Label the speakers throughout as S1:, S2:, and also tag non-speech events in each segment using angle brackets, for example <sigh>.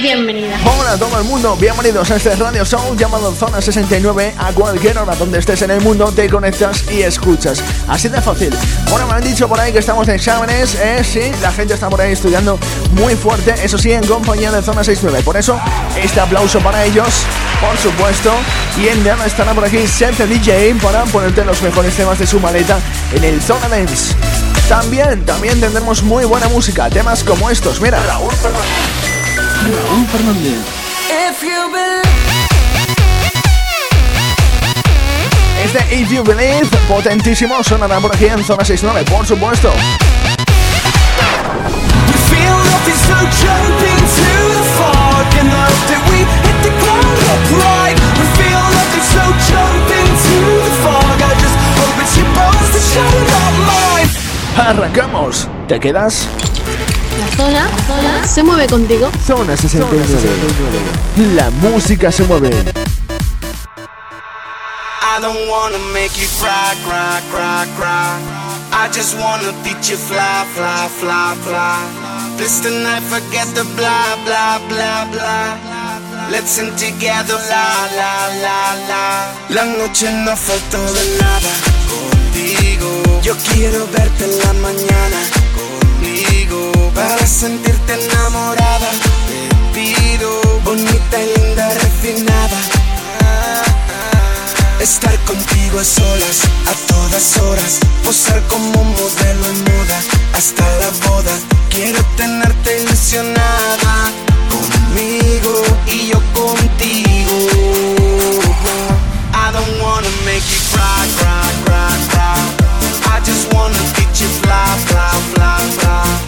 S1: Bienvenida.
S2: Hola a todo el mundo, bienvenidos a este radio show llamado Zona 69. A cualquier hora donde estés en el mundo te conectas y escuchas. Así de fácil. Bueno, me han dicho por ahí que estamos en exámenes. Eh, sí, la gente está por ahí estudiando muy fuerte. Eso sí, en compañía de Zona 69. Por eso, este aplauso para ellos, por supuesto. Y en nada estará por aquí Seth DJ para ponerte los mejores temas de su maleta en el Zona Dance. También, también tendremos muy buena música, temas como estos. Mira. Raúl Fernández. Este If You Believe, potentísimo, sonará por aquí en Zona 69, por supuesto. Arrancamos. ¿Te quedas?
S1: Zona, zona se mueve contigo.
S2: Zona 69. La música se mueve. I don't wanna make you cry, cry, cry, cry. I just wanna teach you fly, fly, fly, fly. This tonight, forget the blah, blah, blah, blah. Let's sing together, la, la, la, la. La noche no faltó de nada contigo. Yo quiero verte en la mañana para sentirte enamorada. Te pido, bonita linda, refinada, estar contigo
S3: a solas, a todas horas, posar como modelo en moda, hasta la boda. Quiero tenerte ilusionada, conmigo y yo contigo. I don't wanna make you cry, cry, cry, cry. I just wanna get you fly, fly, fly, fly.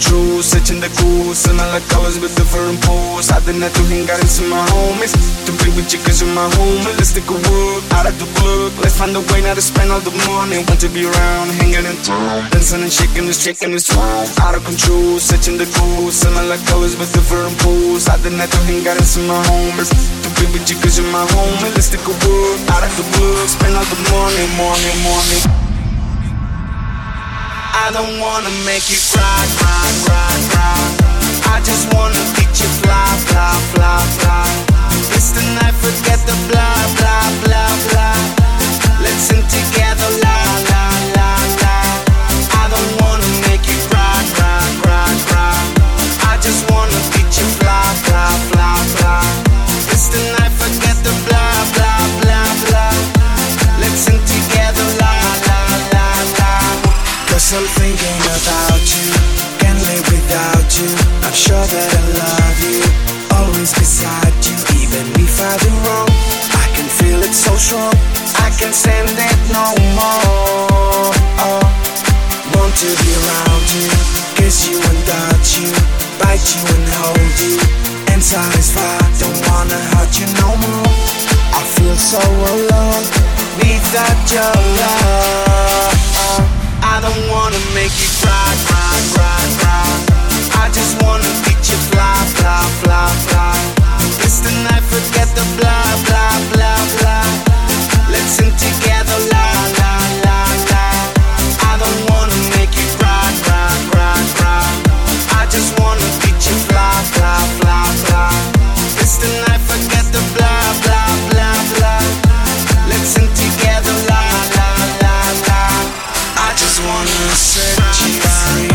S3: control, searching the cool, smelling like colors with different pools. I did not to out into my homies, to be with you cause you're my home. Let's take a walk out of the book. Let's find a way now to spend all the money. Want to be around, hanging in town, dancing and shaking the shaking the drum. Out of control, searching the cool, smelling like colors with different pools. Did not to out into my homies, to be with you cause you're my home. Let's take a walk out of the book, spend all the money, money, money. I don't wanna make you cry, cry, cry, cry. I just wanna get you fly, fly, fly, fly. It's the night, forget the blah, blah, blah, blah. Let's sing together, la, la, la, la. I don't wanna make you cry, cry, cry, cry. I just wanna get you fly, fly, fly, fly. It's the night, forget the blah, blah, blah, blah. Let's sing together, la. Cause I'm thinking about you, can't live without you. I'm sure that I love you, always beside you. Even if I do wrong, I can feel it so strong. I can stand it no more. Oh, want to be around you, kiss you and touch you, bite you and hold you, and satisfy. Don't wanna hurt you no more. I feel so alone without your love. I don't wanna make you cry, cry, cry, cry. I just wanna get you fly, fly, fly, fly. It's the night, forget the blah, blah, blah, blah. Let's sing together, la, la, la, la. I don't wanna make you cry, cry, cry, cry. I just wanna get you fly, fly, fly, fly. It's the night, forget the blah, blah, wanna set you free.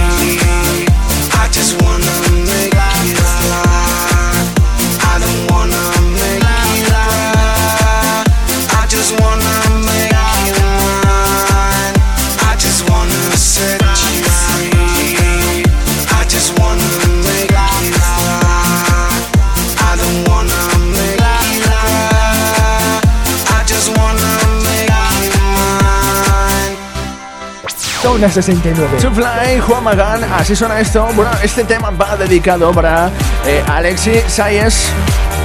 S2: Zona 69. To Fly, Juan Magán, así suena esto. Bueno, este tema va dedicado para eh, Alexi Sayes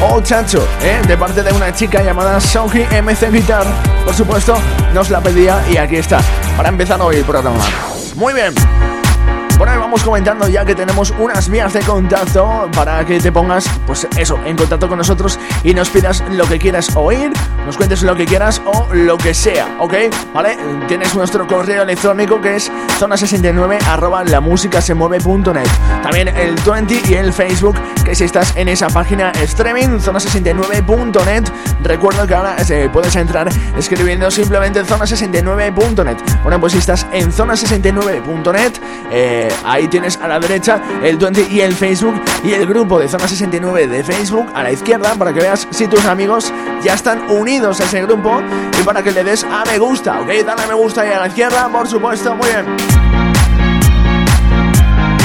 S2: o Chacho, eh, de parte de una chica llamada Soji MC Guitar. Por supuesto, nos la pedía y aquí está, para empezar hoy el programa. Muy bien. Bueno, vamos comentando ya que tenemos unas vías de contacto para que te pongas, pues eso, en contacto con nosotros y nos pidas lo que quieras oír, nos cuentes lo que quieras o lo que sea, ¿ok? ¿Vale? Tienes nuestro correo electrónico que es zona69 arroba lamusicasemueve.net También el 20 y el Facebook, que si estás en esa página streaming, zona69.net, recuerda que ahora eh, puedes entrar escribiendo simplemente zona69.net. Bueno, pues si estás en zona69.net, eh, ahí tienes a la derecha el 20 y el Facebook y el grupo de Zona 69 de Facebook a la izquierda para que veas si tus amigos ya están unidos a ese grupo y para que le des a me gusta, ¿ok? Dale a me gusta ahí a la izquierda, por supuesto, muy bien.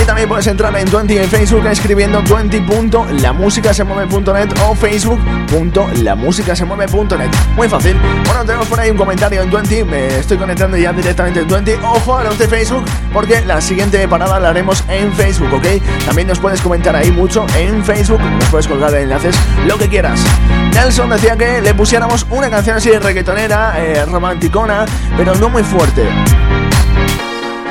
S2: También puedes entrar en 20 en Facebook escribiendo 20.lamusicasemueve.net o facebook.lamusicasemueve.net. Muy fácil. Bueno, tenemos por ahí un comentario en 20. Me estoy conectando ya directamente en 20. Ojo a los de Facebook porque la siguiente parada la haremos en Facebook, ¿ok? También nos puedes comentar ahí mucho en Facebook. Nos puedes colgar enlaces, lo que quieras. Nelson decía que le pusiéramos una canción así reggaetonera, eh, romanticona, pero no muy fuerte.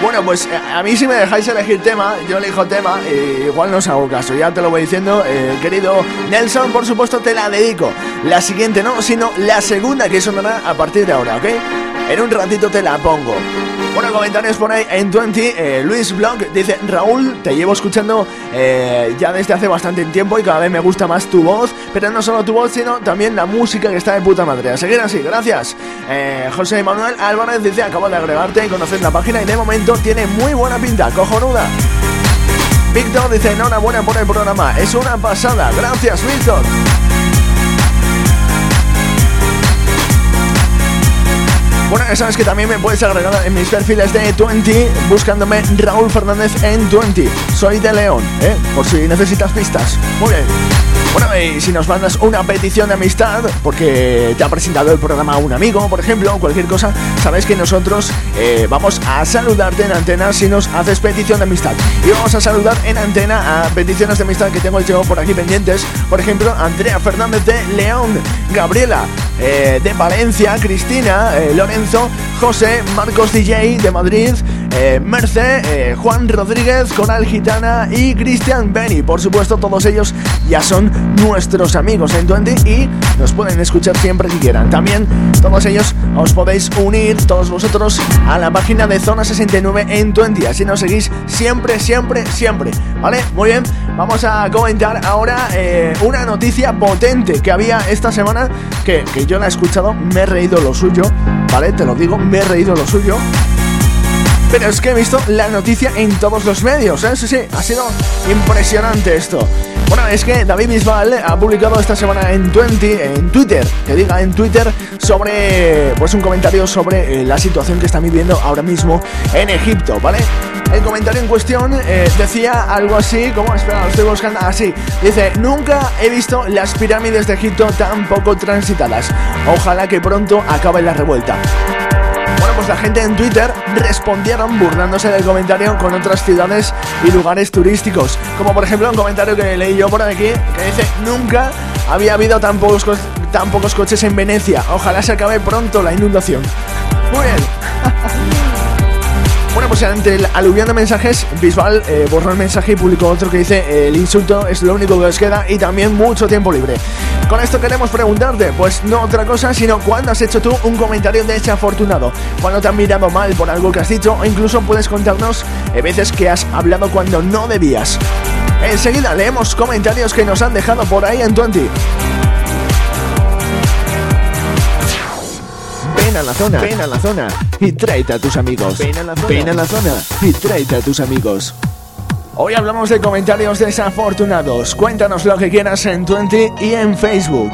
S2: Bueno, pues eh, a mí si me dejáis elegir tema, yo elijo tema, y igual no os hago caso, ya te lo voy diciendo, eh, querido Nelson, por supuesto te la dedico. La siguiente no, sino la segunda que sonará a partir de ahora, ¿ok? En un ratito te la pongo. Bueno, comentarios por ahí en 20. Eh, Luis Blog dice: Raúl, te llevo escuchando eh, ya desde hace bastante tiempo y cada vez me gusta más tu voz. Pero no solo tu voz, sino también la música que está de puta madre. A seguir así, gracias. Eh, José Manuel Álvarez dice: Acabo de agregarte y conocer la página y de momento tiene muy buena pinta, cojonuda. Víctor dice: Enhorabuena por el programa, es una pasada. Gracias, Víctor. Bueno, ya sabes que también me puedes agregar en mis perfiles de 20 buscándome Raúl Fernández en 20. Soy de León, ¿eh? Por si necesitas pistas. Muy bien. Bueno, y si nos mandas una petición de amistad, porque te ha presentado el programa un amigo, por ejemplo, cualquier cosa, sabes que nosotros eh, vamos a saludarte en antena si nos haces petición de amistad. Y vamos a saludar en antena a peticiones de amistad que tengo yo por aquí pendientes. Por ejemplo, Andrea Fernández de León, Gabriela eh, de Valencia, Cristina, eh, Lorenzo, José, Marcos DJ de Madrid, eh, Merce, eh, Juan Rodríguez, Coral Gitana y Cristian Benny. Por supuesto, todos ellos ya son nuestros amigos en Twenty y nos pueden escuchar siempre que quieran. También todos ellos os podéis unir, todos vosotros, a la página de Zona 69 en Twenty. Así nos seguís siempre, siempre, siempre. ¿Vale? Muy bien, vamos a comentar ahora eh, una noticia potente que había esta semana que, que yo la he escuchado, me he reído lo suyo. ¿Vale? Te lo digo, me he reído lo suyo. Pero es que he visto la noticia en todos los medios, ¿eh? Sí, sí, ha sido impresionante esto. Bueno, es que David Bisbal ha publicado esta semana en 20, en Twitter, que diga en Twitter, sobre, pues un comentario sobre eh, la situación que están viviendo ahora mismo en Egipto, ¿vale? El comentario en cuestión eh, decía algo así, como, espera, lo estoy buscando así. Dice, nunca he visto las pirámides de Egipto tan poco transitadas. Ojalá que pronto acabe la revuelta. La gente en Twitter respondieron burlándose del comentario con otras ciudades y lugares turísticos. Como por ejemplo un comentario que leí yo por aquí que dice, nunca había habido tan pocos, co- tan pocos coches en Venecia. Ojalá se acabe pronto la inundación. Muy bien. <laughs> Pues ante el aluvión de mensajes, Bisbal eh, borró el mensaje y publicó otro que dice el insulto es lo único que os queda y también mucho tiempo libre. Con esto queremos preguntarte, pues no otra cosa, sino cuándo has hecho tú un comentario desafortunado, cuándo te han mirado mal por algo que has dicho o incluso puedes contarnos eh, veces que has hablado cuando no debías. Enseguida leemos comentarios que nos han dejado por ahí en 20. Ven a la zona, ven a la zona y tráete a tus amigos. Ven a la zona, ven a la zona y tráete a tus amigos. Hoy hablamos de comentarios desafortunados. Cuéntanos lo que quieras en 20 y en Facebook.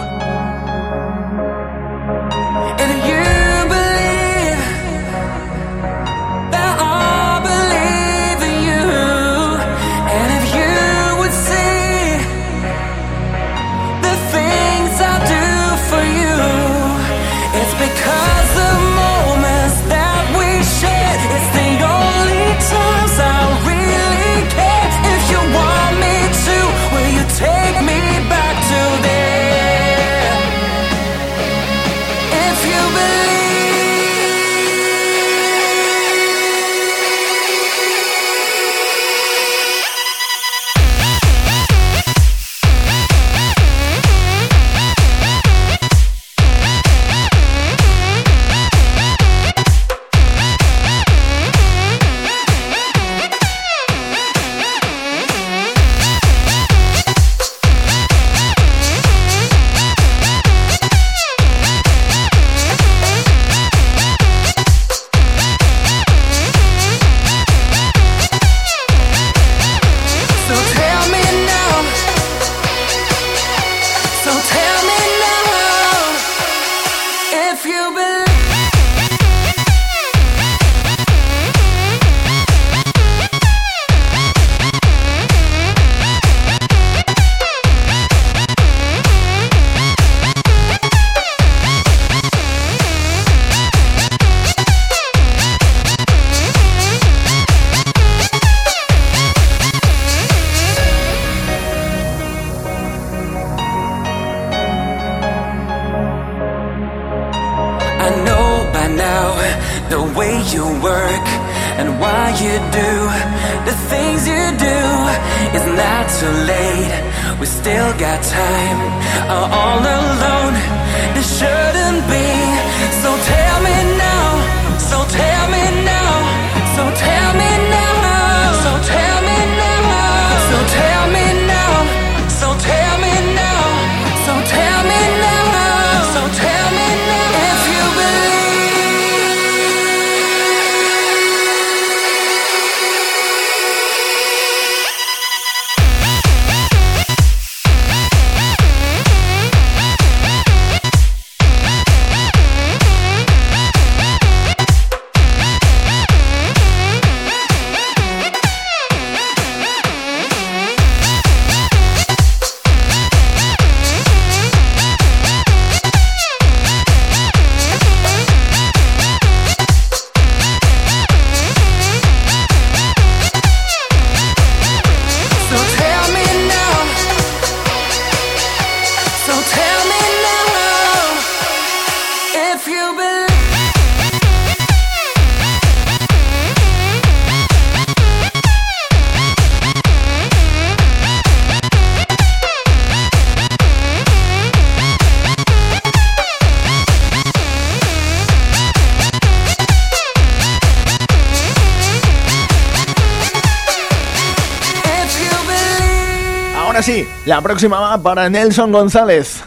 S2: La próxima va para Nelson González.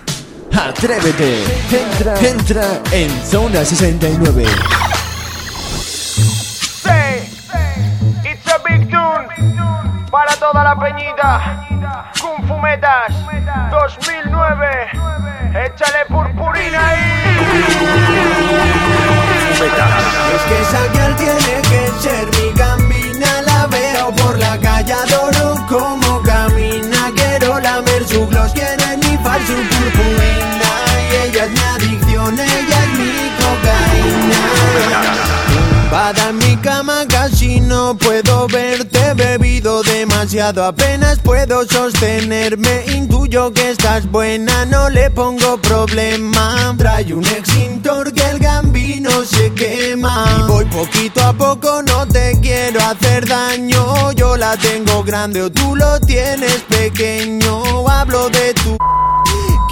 S2: Atrévete, entra, entra en Zona 69.
S4: it's a big tune para toda la peñita. Kung Fumetas 2009, échale purpurina ahí.
S5: Es que esa girl tiene que ser apenas puedo sostenerme. Intuyo que estás buena, no le pongo problema. Trae un extintor que el gambino se quema. Y voy poquito a poco, no te quiero hacer daño. Yo la tengo grande o tú lo tienes pequeño. Hablo de tu...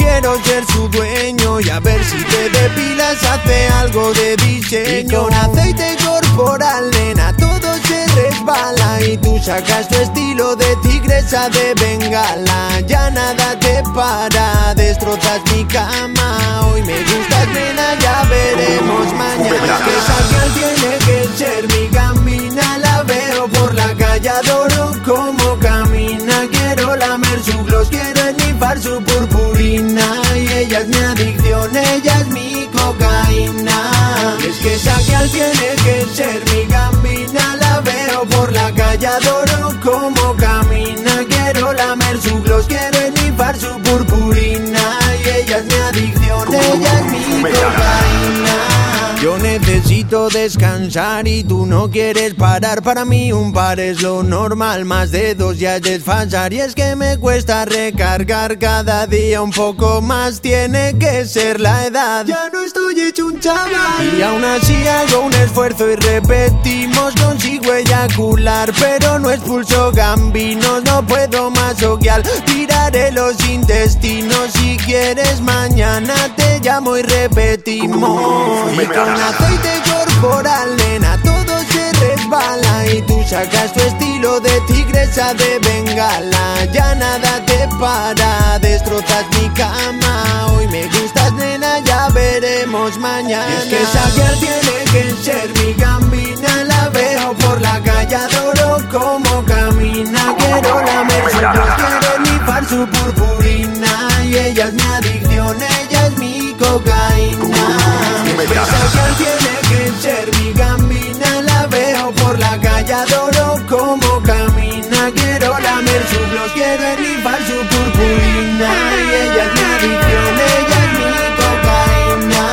S5: Quiero ser su dueño y a ver si te depilas hace algo de diseño. con aceite corporal, nena, todo se resbala y tú sacas tu estilo de tigresa de bengala. Ya nada te para, destrozas mi cama. Hoy me gustas, nena, ya veremos mañana. Que esa tiene que ser mi gambina, la veo por la calle, adoro como camina. Quiero lamer su gloss, quiero enifar su purpurina y ella es mi adicción, ella es mi cocaína. es que esa tiene que ser mi gambina, la veo por la calle, Necesito descansar y tú no quieres parar. Para mí un par es lo normal, más de dos ya es desfasar. Y es que me cuesta recargar cada día un poco más. Tiene que ser la edad. Ya no estoy hecho un chaval. Y aún así hago un esfuerzo y repetimos. Consigo eyacular, pero no expulso gambinos. No puedo más oguial. Tiraré los intestinos. Si quieres, mañana te llamo y repetimos aceite corporal, nena, todo se resbala y tú sacas tu estilo de tigresa de bengala. Ya nada te para, destrozas mi cama. Hoy me gustas, nena, ya veremos mañana. es que esa tiene que ser mi gambina, la veo por la calle, adoro como camina. Quiero la su quiero nifar su purpurina y ella es mi quiero enlifar su purpurina Y ella es mi adicción, ella es
S2: mi cocaína.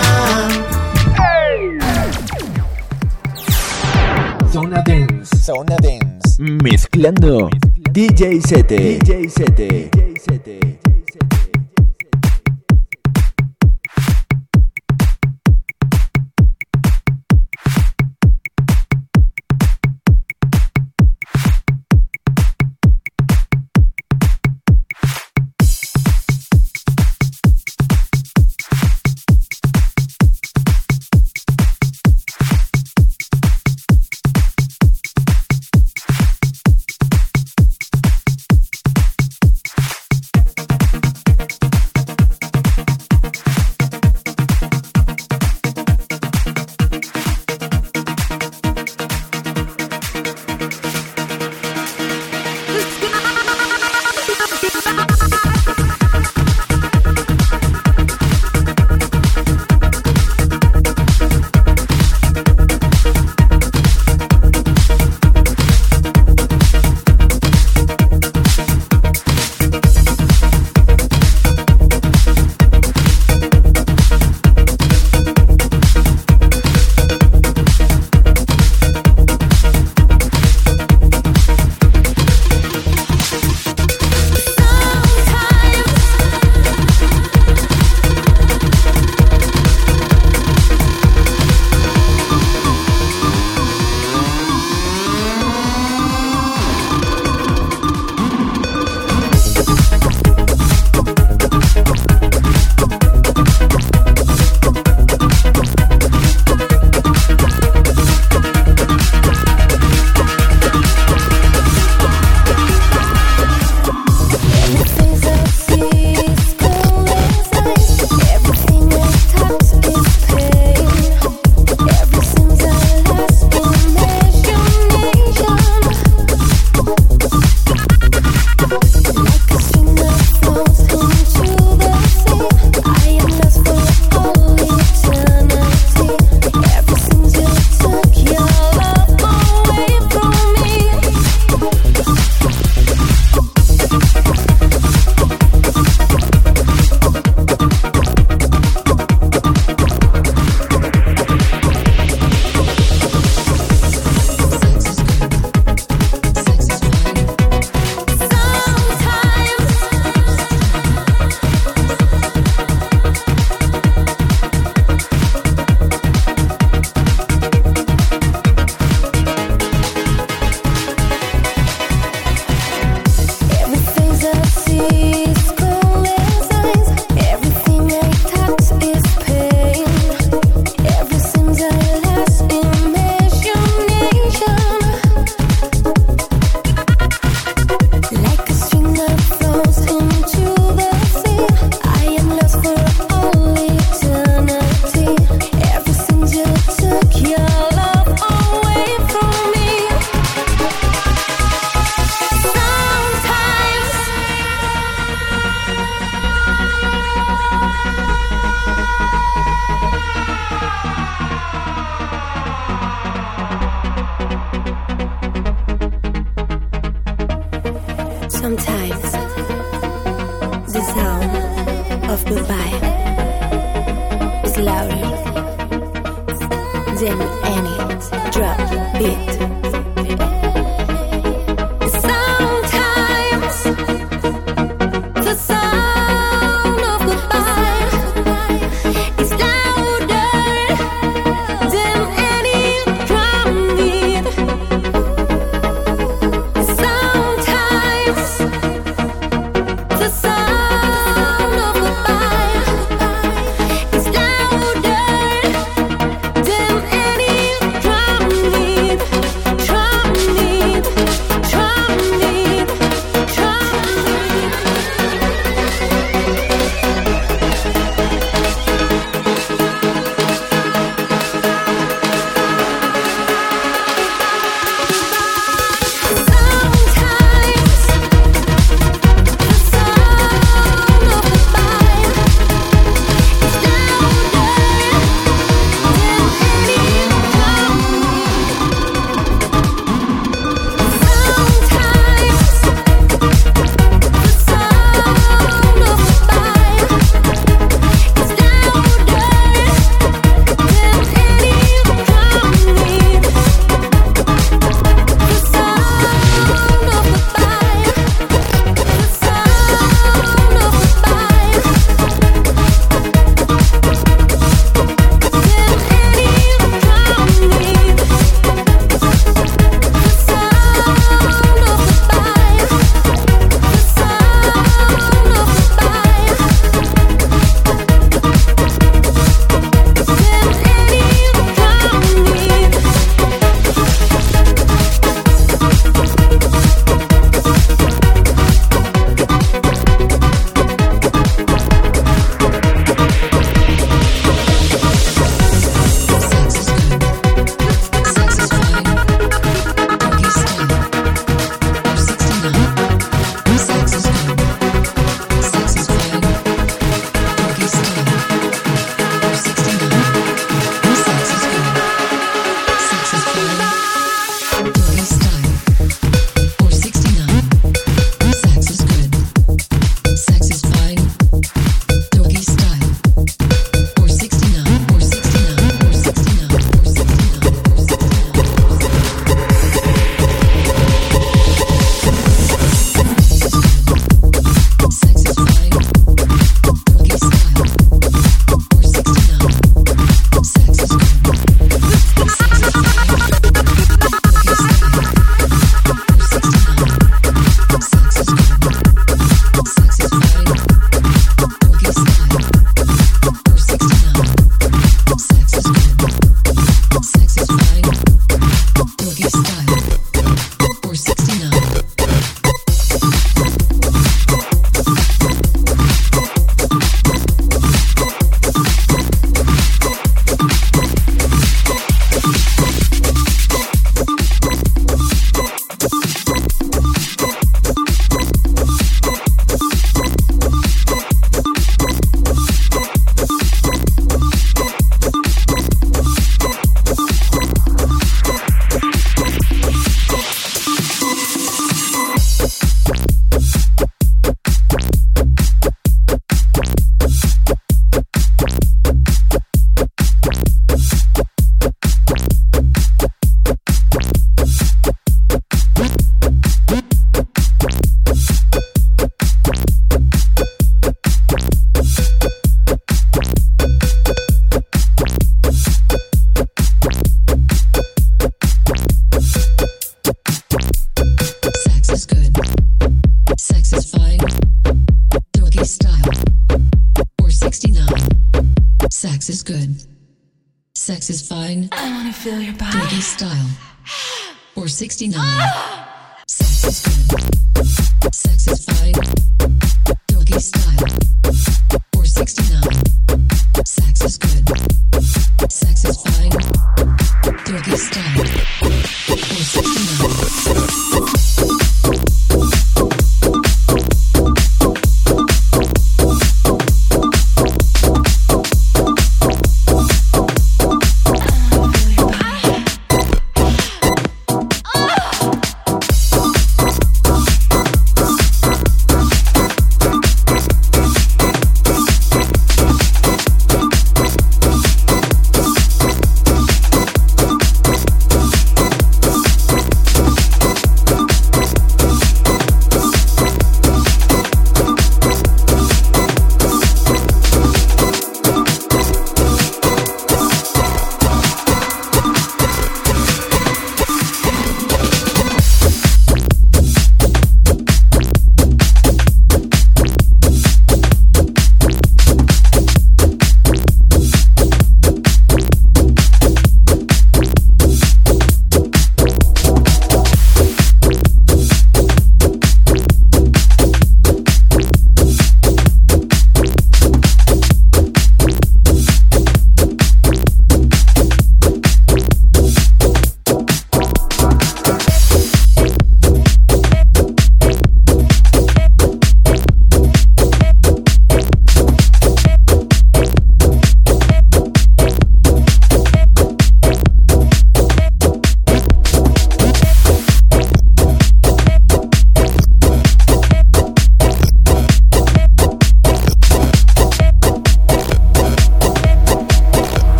S2: Zona Dance. Zona Dance. Mezclando DJ Sete. DJ Sete. DJ Sete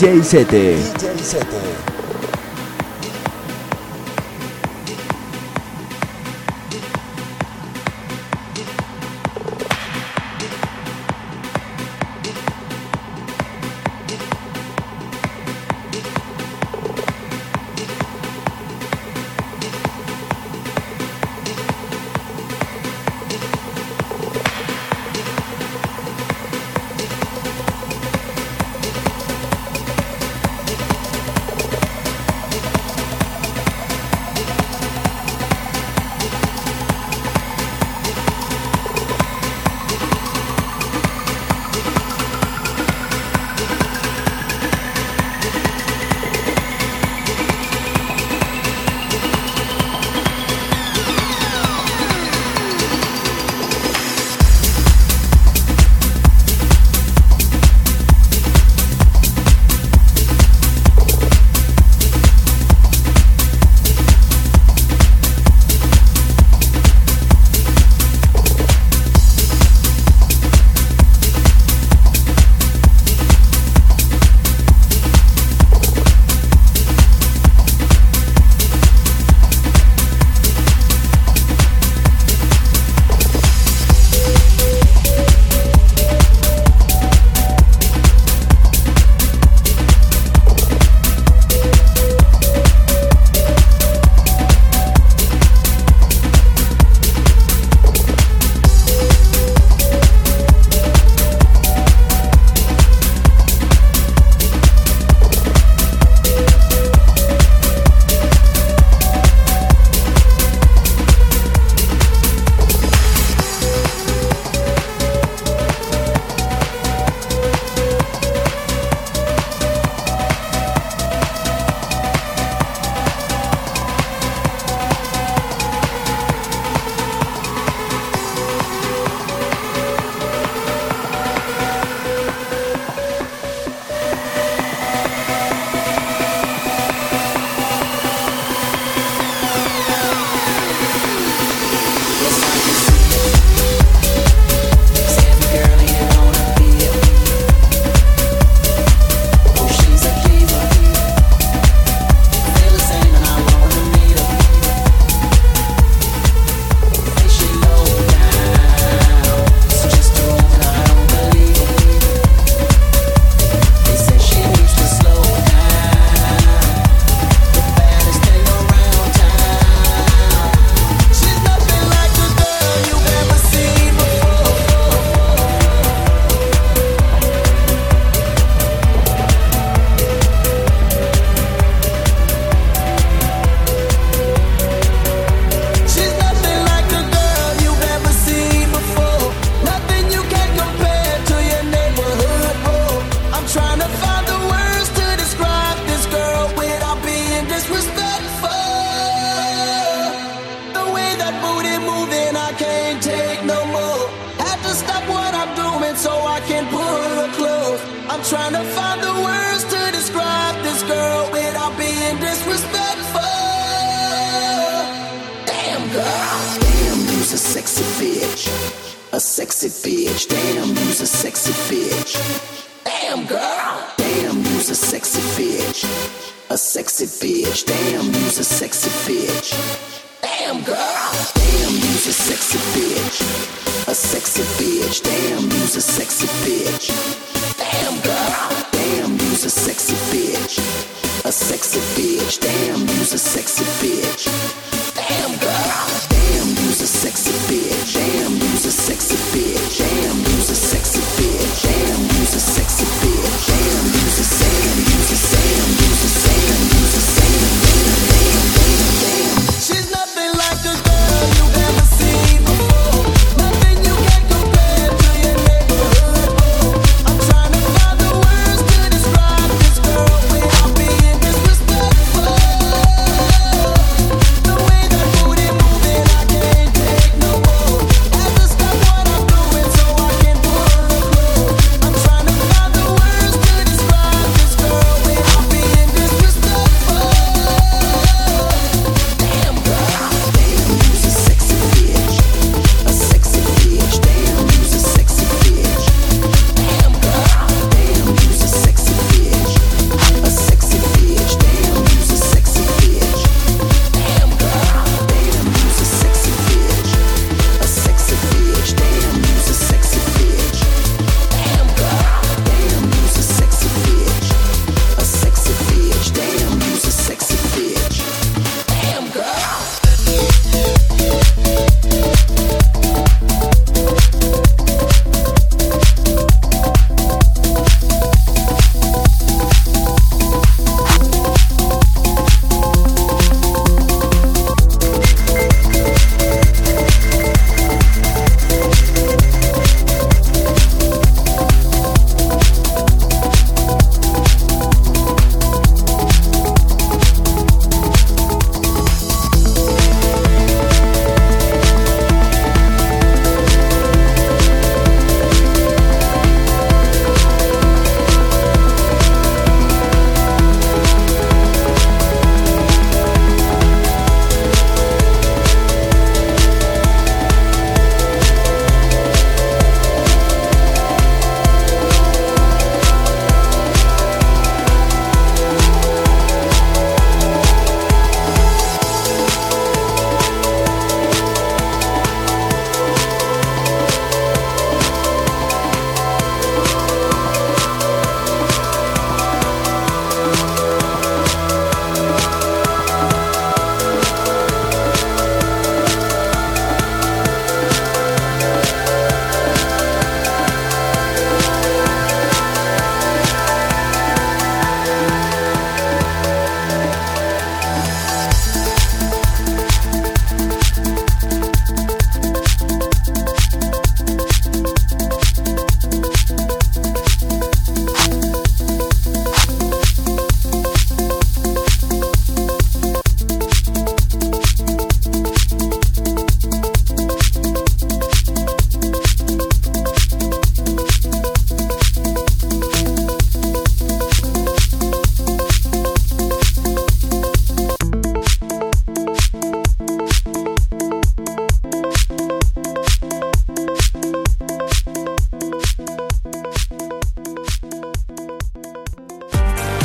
S6: DJ Sete.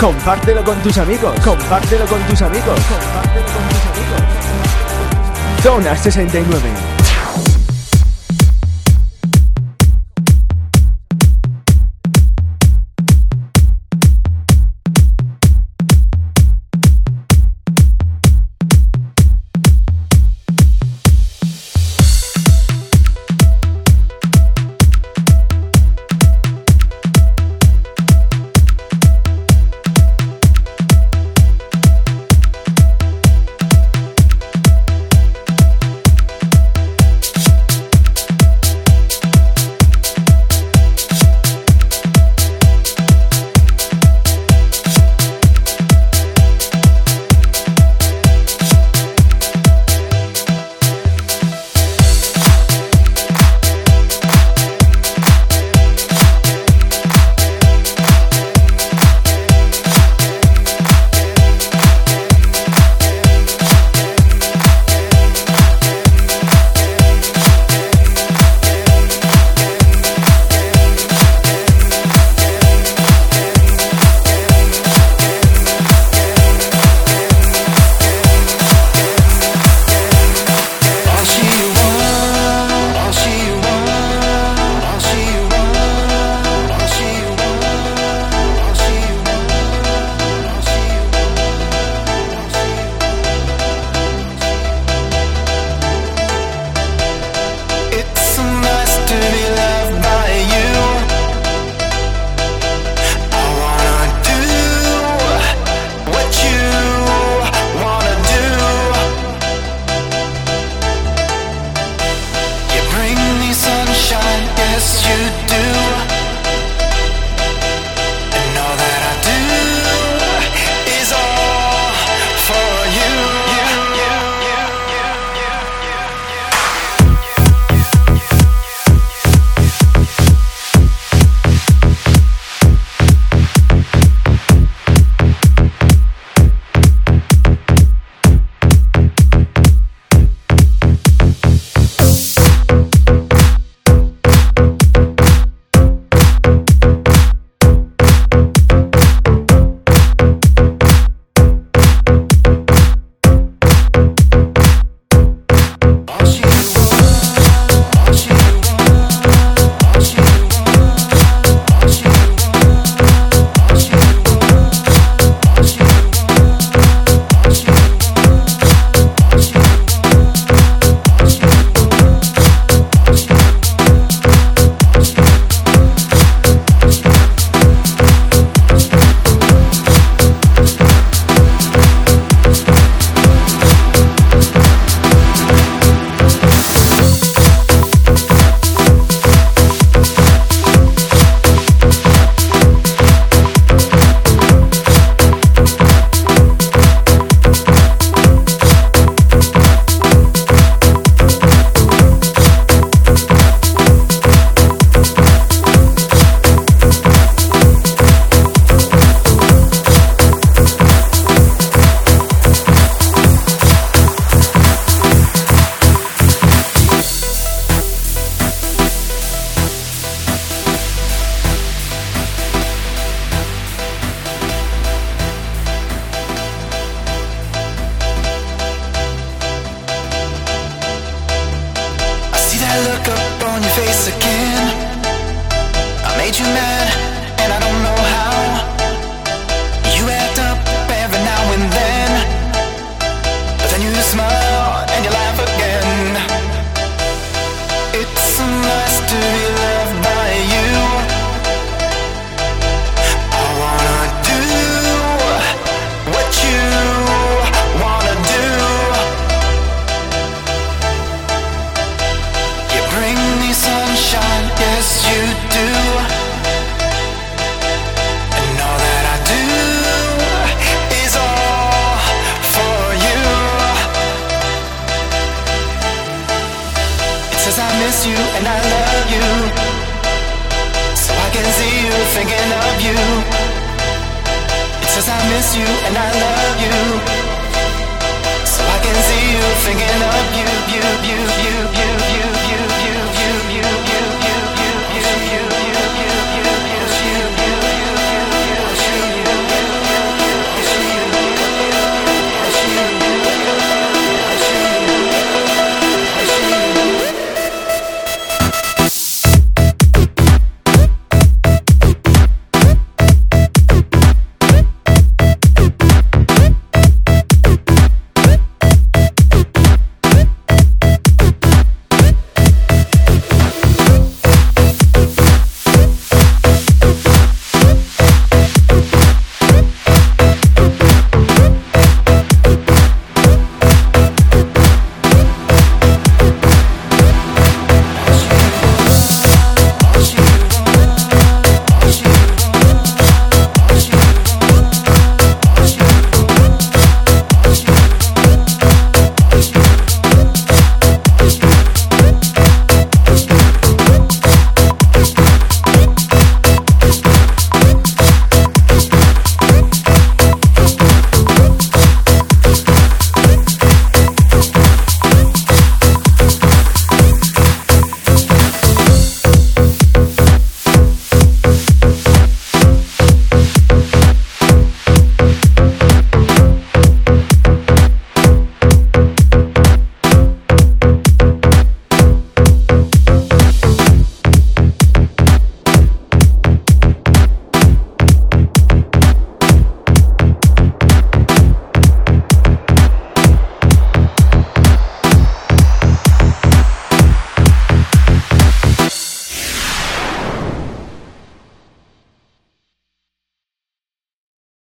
S7: Compártelo con tus amigos, compártelo con tus amigos, compártelo con tus amigos. Zona 69.